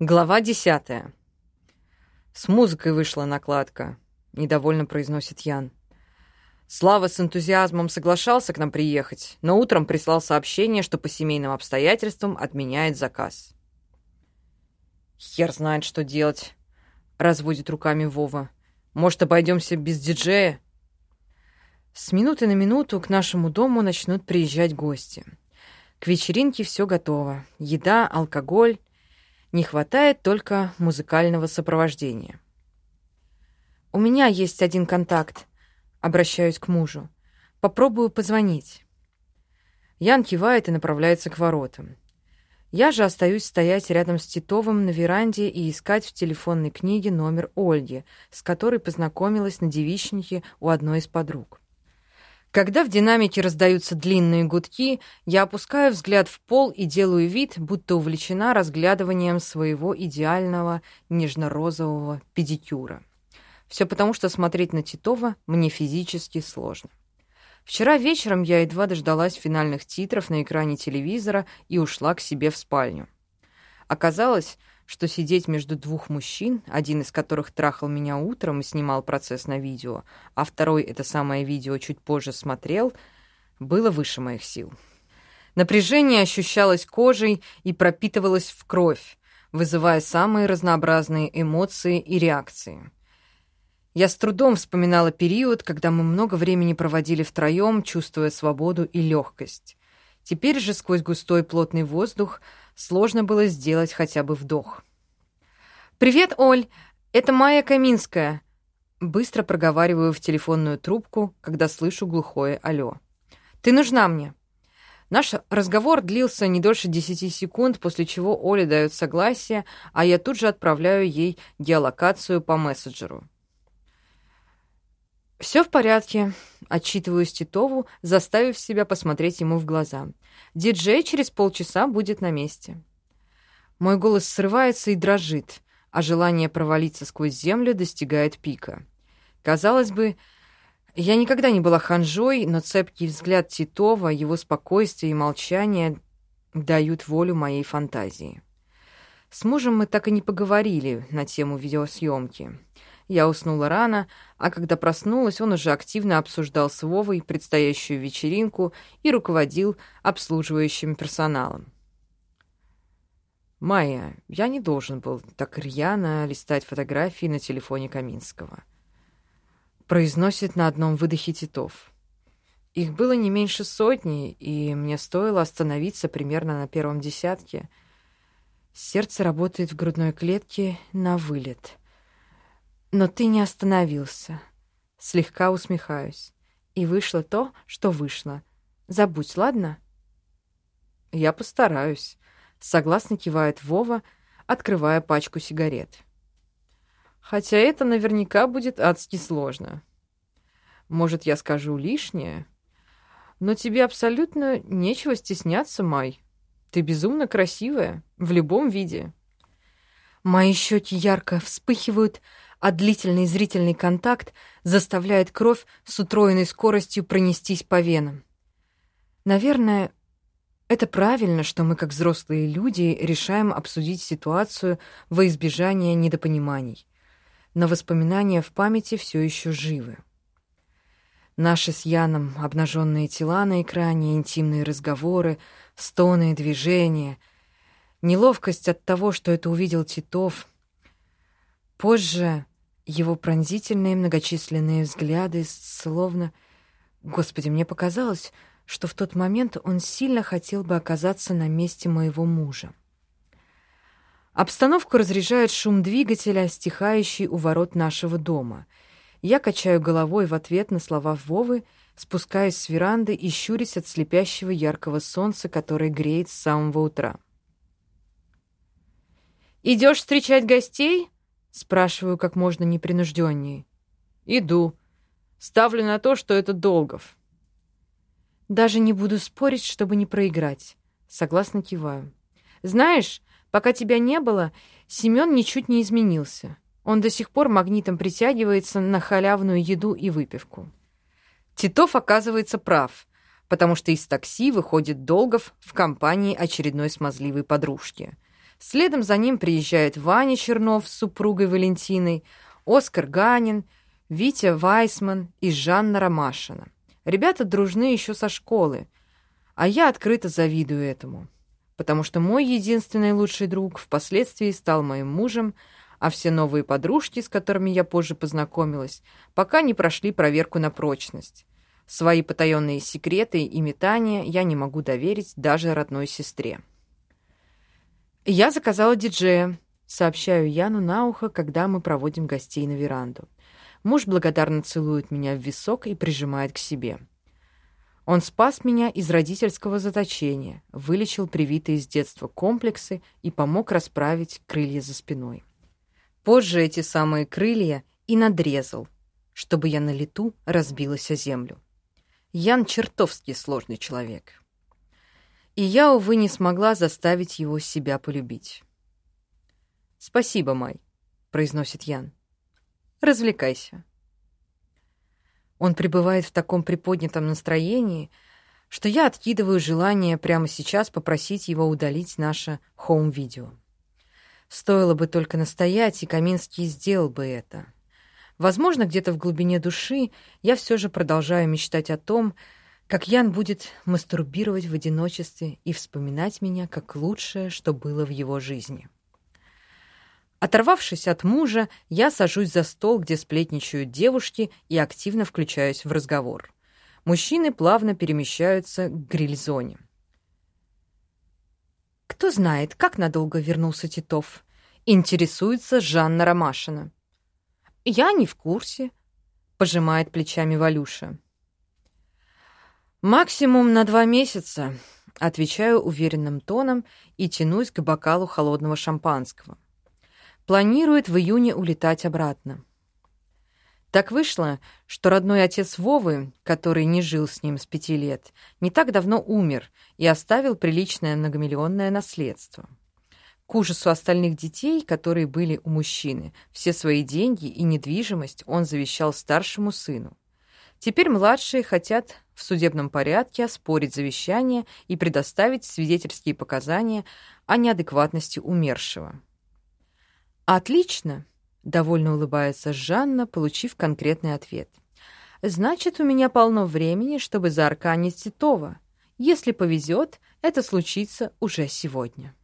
Глава десятая. «С музыкой вышла накладка», — недовольно произносит Ян. Слава с энтузиазмом соглашался к нам приехать, но утром прислал сообщение, что по семейным обстоятельствам отменяет заказ. «Хер знает, что делать», — разводит руками Вова. «Может, обойдемся без диджея?» С минуты на минуту к нашему дому начнут приезжать гости. К вечеринке все готово. Еда, алкоголь — не хватает только музыкального сопровождения. «У меня есть один контакт», — обращаюсь к мужу. «Попробую позвонить». Ян кивает и направляется к воротам. Я же остаюсь стоять рядом с Титовым на веранде и искать в телефонной книге номер Ольги, с которой познакомилась на девичнике у одной из подруг. Когда в динамике раздаются длинные гудки, я опускаю взгляд в пол и делаю вид, будто увлечена разглядыванием своего идеального нежно-розового педикюра. Все потому, что смотреть на Титова мне физически сложно. Вчера вечером я едва дождалась финальных титров на экране телевизора и ушла к себе в спальню. Оказалось, что сидеть между двух мужчин, один из которых трахал меня утром и снимал процесс на видео, а второй это самое видео чуть позже смотрел, было выше моих сил. Напряжение ощущалось кожей и пропитывалось в кровь, вызывая самые разнообразные эмоции и реакции. Я с трудом вспоминала период, когда мы много времени проводили втроем, чувствуя свободу и легкость. Теперь же сквозь густой плотный воздух – сложно было сделать хотя бы вдох. «Привет, Оль! Это Майя Каминская!» Быстро проговариваю в телефонную трубку, когда слышу глухое «Алло». «Ты нужна мне!» Наш разговор длился не дольше десяти секунд, после чего Оля дает согласие, а я тут же отправляю ей геолокацию по мессенджеру. «Все в порядке», — отчитываюсь Титову, заставив себя посмотреть ему в глаза. «Диджей через полчаса будет на месте». Мой голос срывается и дрожит, а желание провалиться сквозь землю достигает пика. Казалось бы, я никогда не была ханжой, но цепкий взгляд Титова, его спокойствие и молчание дают волю моей фантазии. С мужем мы так и не поговорили на тему видеосъемки. Я уснула рано, а когда проснулась, он уже активно обсуждал с Вовой предстоящую вечеринку и руководил обслуживающим персоналом. «Майя, я не должен был так рьяно листать фотографии на телефоне Каминского», произносит на одном выдохе Титов. Их было не меньше сотни, и мне стоило остановиться примерно на первом десятке. Сердце работает в грудной клетке на вылет — но ты не остановился. Слегка усмехаюсь. И вышло то, что вышло. Забудь, ладно? Я постараюсь. Согласно кивает Вова, открывая пачку сигарет. Хотя это наверняка будет адски сложно. Может, я скажу лишнее? Но тебе абсолютно нечего стесняться, Май. Ты безумно красивая, в любом виде. Мои щеки ярко вспыхивают, а длительный зрительный контакт заставляет кровь с утроенной скоростью пронестись по венам. Наверное, это правильно, что мы, как взрослые люди, решаем обсудить ситуацию во избежание недопониманий. Но воспоминания в памяти все еще живы. Наши с Яном обнаженные тела на экране, интимные разговоры, стоны и движения, неловкость от того, что это увидел Титов. Позже его пронзительные многочисленные взгляды, словно... Господи, мне показалось, что в тот момент он сильно хотел бы оказаться на месте моего мужа. Обстановку разряжает шум двигателя, стихающий у ворот нашего дома. Я качаю головой в ответ на слова Вовы, спускаясь с веранды и щурясь от слепящего яркого солнца, которое греет с самого утра. «Идешь встречать гостей?» Спрашиваю как можно непринужденнее. Иду. Ставлю на то, что это Долгов. Даже не буду спорить, чтобы не проиграть. Согласно киваю. Знаешь, пока тебя не было, Семен ничуть не изменился. Он до сих пор магнитом притягивается на халявную еду и выпивку. Титов оказывается прав, потому что из такси выходит Долгов в компании очередной смазливой подружки — Следом за ним приезжает Ваня Чернов с супругой Валентиной, Оскар Ганин, Витя Вайсман и Жанна Ромашина. Ребята дружны еще со школы, а я открыто завидую этому, потому что мой единственный лучший друг впоследствии стал моим мужем, а все новые подружки, с которыми я позже познакомилась, пока не прошли проверку на прочность. Свои потаенные секреты и метания я не могу доверить даже родной сестре. «Я заказала диджея», — сообщаю Яну на ухо, когда мы проводим гостей на веранду. Муж благодарно целует меня в висок и прижимает к себе. Он спас меня из родительского заточения, вылечил привитые с детства комплексы и помог расправить крылья за спиной. Позже эти самые крылья и надрезал, чтобы я на лету разбилась о землю. Ян чертовски сложный человек. И я, увы, не смогла заставить его себя полюбить. «Спасибо, Май», — произносит Ян. Развлекайся. Он пребывает в таком приподнятом настроении, что я откидываю желание прямо сейчас попросить его удалить наше хоум-видео. Стоило бы только настоять, и Каминский сделал бы это. Возможно, где-то в глубине души я все же продолжаю мечтать о том, как Ян будет мастурбировать в одиночестве и вспоминать меня как лучшее, что было в его жизни. Оторвавшись от мужа, я сажусь за стол, где сплетничают девушки, и активно включаюсь в разговор. Мужчины плавно перемещаются к гриль-зоне. «Кто знает, как надолго вернулся Титов?» Интересуется Жанна Ромашина. «Я не в курсе», — пожимает плечами Валюша. «Максимум на два месяца», — отвечаю уверенным тоном и тянусь к бокалу холодного шампанского. Планирует в июне улетать обратно. Так вышло, что родной отец Вовы, который не жил с ним с пяти лет, не так давно умер и оставил приличное многомиллионное наследство. К ужасу остальных детей, которые были у мужчины, все свои деньги и недвижимость он завещал старшему сыну. Теперь младшие хотят в судебном порядке оспорить завещание и предоставить свидетельские показания о неадекватности умершего. «Отлично!» — довольно улыбается Жанна, получив конкретный ответ. «Значит, у меня полно времени, чтобы заарканить Титова. Если повезет, это случится уже сегодня».